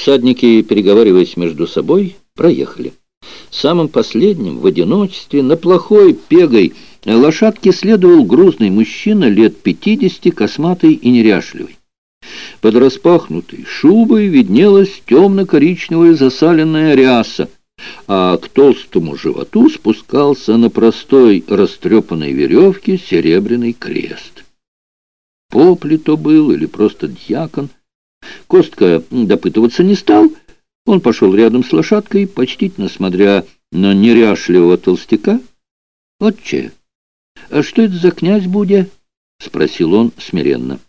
Всадники, переговариваясь между собой, проехали. Самым последним, в одиночестве, на плохой пегой лошадке следовал грузный мужчина лет пятидесяти, косматый и неряшливый. Под распахнутой шубой виднелась темно-коричневая засаленная ряса, а к толстому животу спускался на простой растрепанной веревке серебряный крест. Поп ли то был или просто дьякон? Костка допытываться не стал. Он пошел рядом с лошадкой, почтительно смотря на неряшливого толстяка. «Отче, а что это за князь Будя?» — спросил он смиренно.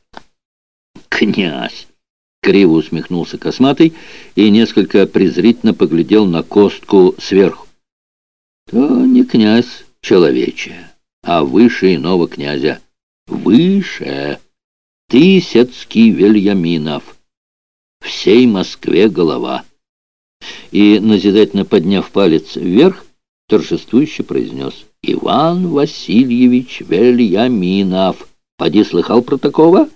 «Князь!» — криво усмехнулся косматый и несколько презрительно поглядел на Костку сверху. «То не князь человече, а выше иного князя. Выше!» Тысяцкий Вельяминов. Всей Москве голова. И, назидательно подняв палец вверх, торжествующе произнес «Иван Васильевич Вельяминов». Поди слыхал про такого?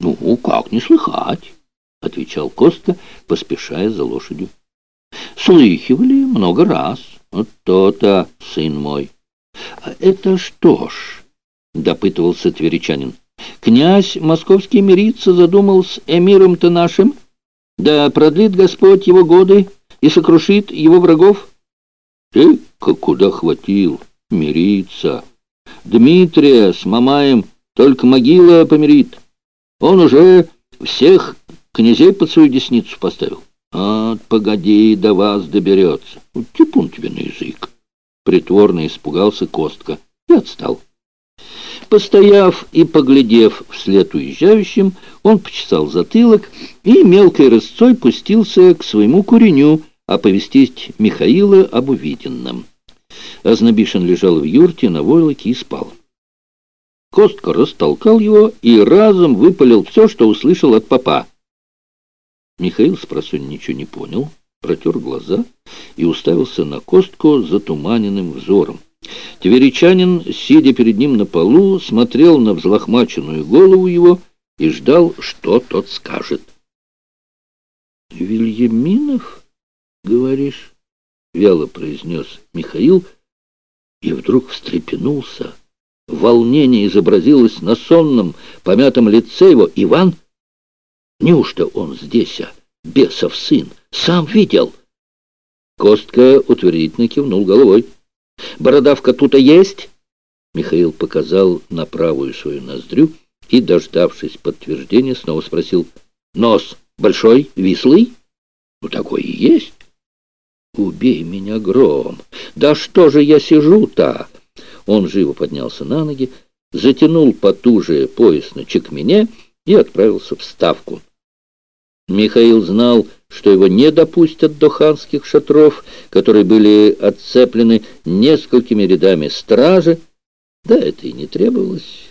Ну, как не слыхать, отвечал Коста, поспешая за лошадью. Слыхивали много раз. Вот то-то, сын мой. А это что ж, допытывался тверичанин. Князь московский мириться задумал с эмиром-то нашим, да продлит Господь его годы и сокрушит его врагов. Ты как куда хватил мириться. Дмитрия с Мамаем только могила помирит. Он уже всех князей под свою десницу поставил. А, погоди, до вас доберется. Типун тебе на язык. Притворно испугался Костка и отстал. Постояв и поглядев вслед уезжающим, он почесал затылок и мелкой рысцой пустился к своему куреню оповестить Михаила об увиденном. Ознобишин лежал в юрте на войлоке и спал. Костка растолкал его и разом выпалил все, что услышал от папа. Михаил спросонь ничего не понял, протер глаза и уставился на Костку затуманенным взором. Тверичанин, сидя перед ним на полу, смотрел на взлохмаченную голову его и ждал, что тот скажет. — Вильяминов, говоришь? — вяло произнес Михаил, и вдруг встрепенулся. Волнение изобразилось на сонном, помятом лице его. «Иван? Неужто он здесь, а? Бесов сын? Сам видел?» Костка утвердительно кивнул головой. Бородавка тут и есть?» Михаил показал на правую свою ноздрю и, дождавшись подтверждения, снова спросил. «Нос большой, вислый?» «Ну, такой и есть». «Убей меня, гром! Да что же я сижу-то?» Он живо поднялся на ноги, затянул потуже пояс на чекмене и отправился в ставку. Михаил знал, что его не допустят до ханских шатров, которые были отцеплены несколькими рядами стражи. Да это и не требовалось.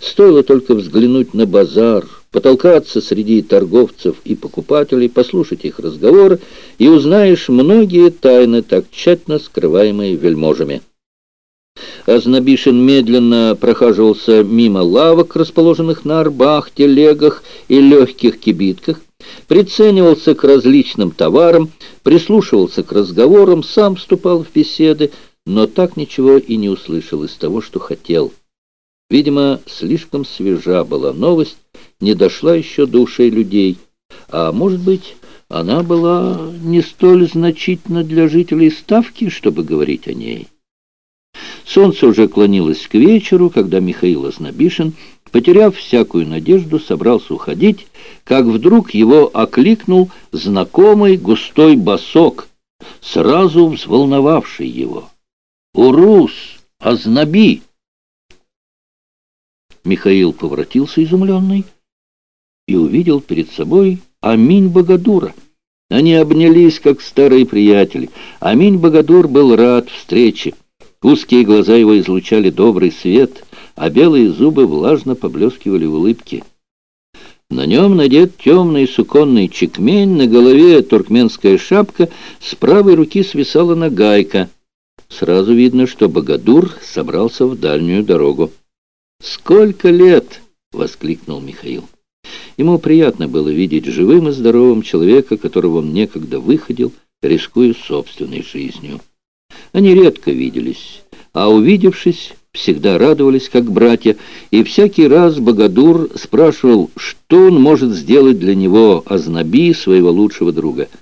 Стоило только взглянуть на базар, потолкаться среди торговцев и покупателей, послушать их разговоры, и узнаешь многие тайны, так тщательно скрываемые вельможами. Азнабишин медленно прохаживался мимо лавок, расположенных на арбах, телегах и легких кибитках, приценивался к различным товарам, прислушивался к разговорам, сам вступал в беседы, но так ничего и не услышал из того, что хотел. Видимо, слишком свежа была новость, не дошла еще до ушей людей, а, может быть, она была не столь значительна для жителей Ставки, чтобы говорить о ней. Солнце уже клонилось к вечеру, когда Михаил Ознобишин Потеряв всякую надежду, собрался уходить, как вдруг его окликнул знакомый густой босок, сразу взволновавший его. «Урус! Ознаби!» Михаил поворотился изумленный и увидел перед собой Аминь Богодура. Они обнялись, как старые приятели. Аминь Богодур был рад встрече. Узкие глаза его излучали добрый свет — а белые зубы влажно поблескивали в улыбке. На нем надет темный суконный чекмень, на голове туркменская шапка, с правой руки свисала нагайка. Сразу видно, что Богодур собрался в дальнюю дорогу. «Сколько лет!» — воскликнул Михаил. Ему приятно было видеть живым и здоровым человека, которого он некогда выходил, рискуя собственной жизнью. Они редко виделись, а увидевшись, всегда радовались, как братья, и всякий раз Богодур спрашивал, что он может сделать для него, ознаби своего лучшего друга —